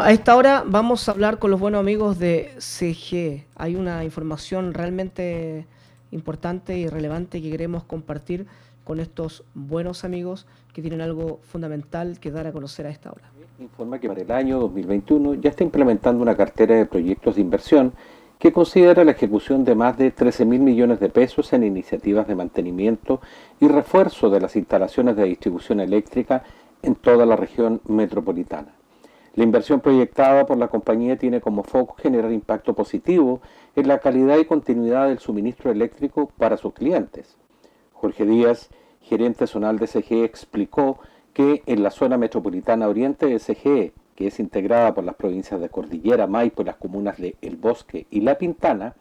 A esta hora vamos a hablar con los buenos amigos de CG. Hay una información realmente importante y relevante que queremos compartir con estos buenos amigos que tienen algo fundamental que dar a conocer a esta hora. Informa que para el año 2021 ya está implementando una cartera de proyectos de inversión que considera la ejecución de más de 13 mil millones de pesos en iniciativas de mantenimiento y refuerzo de las instalaciones de distribución eléctrica en toda la región metropolitana. La inversión proyectada por la compañía tiene como foco generar impacto positivo en la calidad y continuidad del suministro eléctrico para sus clientes. Jorge Díaz, gerente zonal de SGE, explicó que en la zona metropolitana oriente de SGE, que es integrada por las provincias de Cordillera, Maipo y las comunas de El Bosque y La Pintana,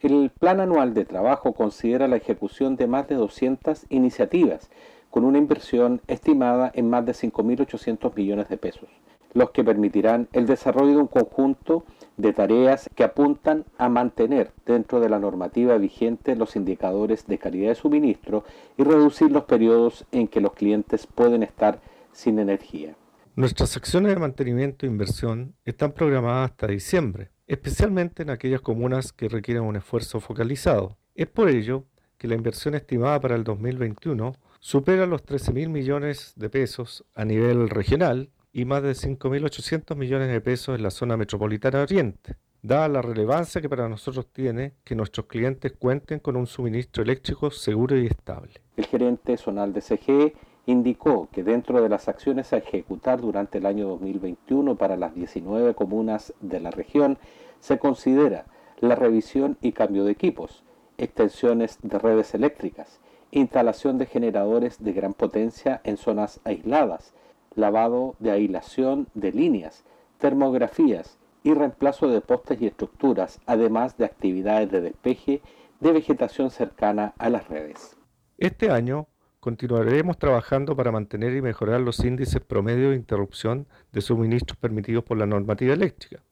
el plan anual de trabajo considera la ejecución de más de 200 iniciativas, con una inversión estimada en más de 5.800 millones de pesos los que permitirán el desarrollo de un conjunto de tareas que apuntan a mantener dentro de la normativa vigente los indicadores de calidad de suministro y reducir los periodos en que los clientes pueden estar sin energía. Nuestras acciones de mantenimiento e inversión están programadas hasta diciembre, especialmente en aquellas comunas que requieren un esfuerzo focalizado. Es por ello que la inversión estimada para el 2021 supera los 13 mil millones de pesos a nivel regional y más de 5.800 millones de pesos en la zona metropolitana oriente, dada la relevancia que para nosotros tiene que nuestros clientes cuenten con un suministro eléctrico seguro y estable. El gerente zonal de CGE indicó que dentro de las acciones a ejecutar durante el año 2021 para las 19 comunas de la región, se considera la revisión y cambio de equipos, extensiones de redes eléctricas, instalación de generadores de gran potencia en zonas aisladas, lavado de aislación de líneas, termografías y reemplazo de postes y estructuras, además de actividades de despeje de vegetación cercana a las redes. Este año continuaremos trabajando para mantener y mejorar los índices promedio de interrupción de suministros permitidos por la normativa eléctrica.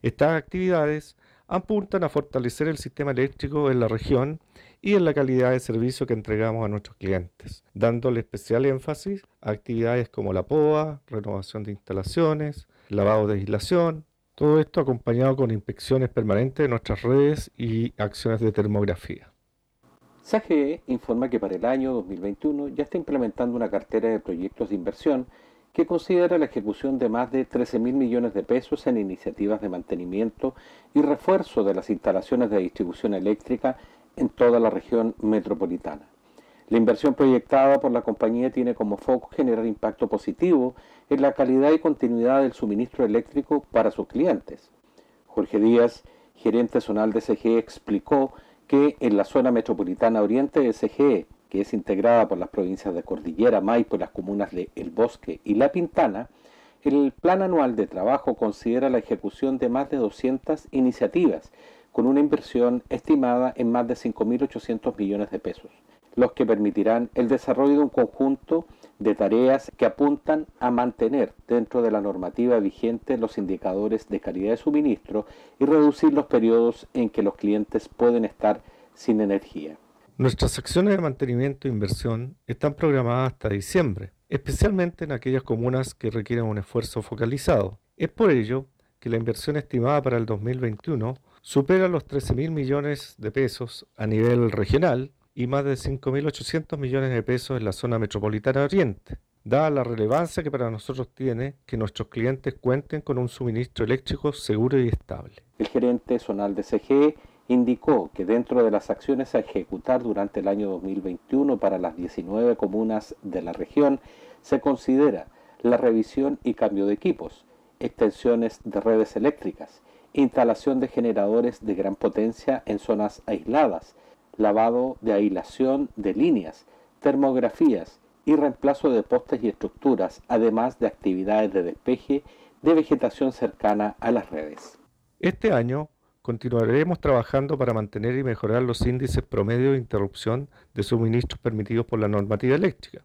Estas actividades apuntan a fortalecer el sistema eléctrico en la región y en la calidad de servicio que entregamos a nuestros clientes, dándole especial énfasis a actividades como la POA, renovación de instalaciones, lavado de aislación, todo esto acompañado con inspecciones permanentes de nuestras redes y acciones de termografía. SAGE informa que para el año 2021 ya está implementando una cartera de proyectos de inversión que considera la ejecución de más de 13 mil millones de pesos en iniciativas de mantenimiento y refuerzo de las instalaciones de distribución eléctrica en toda la región metropolitana. La inversión proyectada por la compañía tiene como foco generar impacto positivo en la calidad y continuidad del suministro eléctrico para sus clientes. Jorge Díaz, gerente zonal de SGE, explicó que en la zona metropolitana oriente de SGE, que es integrada por las provincias de Cordillera, Maipo y las comunas de El Bosque y La Pintana, el plan anual de trabajo considera la ejecución de más de 200 iniciativas con una inversión estimada en más de 5.800 millones de pesos, los que permitirán el desarrollo de un conjunto de tareas que apuntan a mantener dentro de la normativa vigente los indicadores de calidad de suministro y reducir los periodos en que los clientes pueden estar sin energía. Nuestras acciones de mantenimiento e inversión están programadas hasta diciembre, especialmente en aquellas comunas que requieren un esfuerzo focalizado. Es por ello que la inversión estimada para el 2021 supera los 13 mil millones de pesos a nivel regional y más de 5.800 millones de pesos en la zona metropolitana oriente, dada la relevancia que para nosotros tiene que nuestros clientes cuenten con un suministro eléctrico seguro y estable. El gerente zonal de CGE indicó que dentro de las acciones a ejecutar durante el año 2021 para las 19 comunas de la región se considera la revisión y cambio de equipos, extensiones de redes eléctricas, instalación de generadores de gran potencia en zonas aisladas, lavado de aislación de líneas, termografías y reemplazo de postes y estructuras, además de actividades de despeje de vegetación cercana a las redes. Este año continuaremos trabajando para mantener y mejorar los índices promedio de interrupción de suministros permitidos por la normativa eléctrica.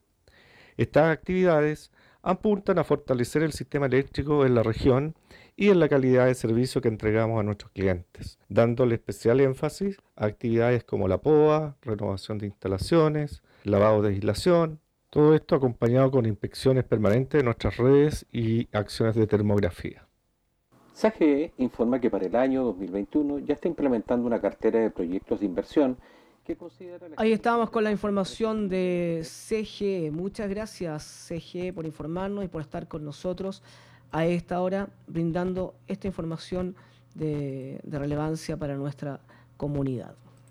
Estas actividades apuntan a fortalecer el sistema eléctrico en la región y en la calidad de servicio que entregamos a nuestros clientes, dándole especial énfasis a actividades como la POA, renovación de instalaciones, lavado de aislación, todo esto acompañado con inspecciones permanentes de nuestras redes y acciones de termografía. SAGE informa que para el año 2021 ya está implementando una cartera de proyectos de inversión que considera... Ahí estábamos con la información de CGE. Muchas gracias CGE por informarnos y por estar con nosotros a esta hora brindando esta información de, relevancia para nuestra comunidad.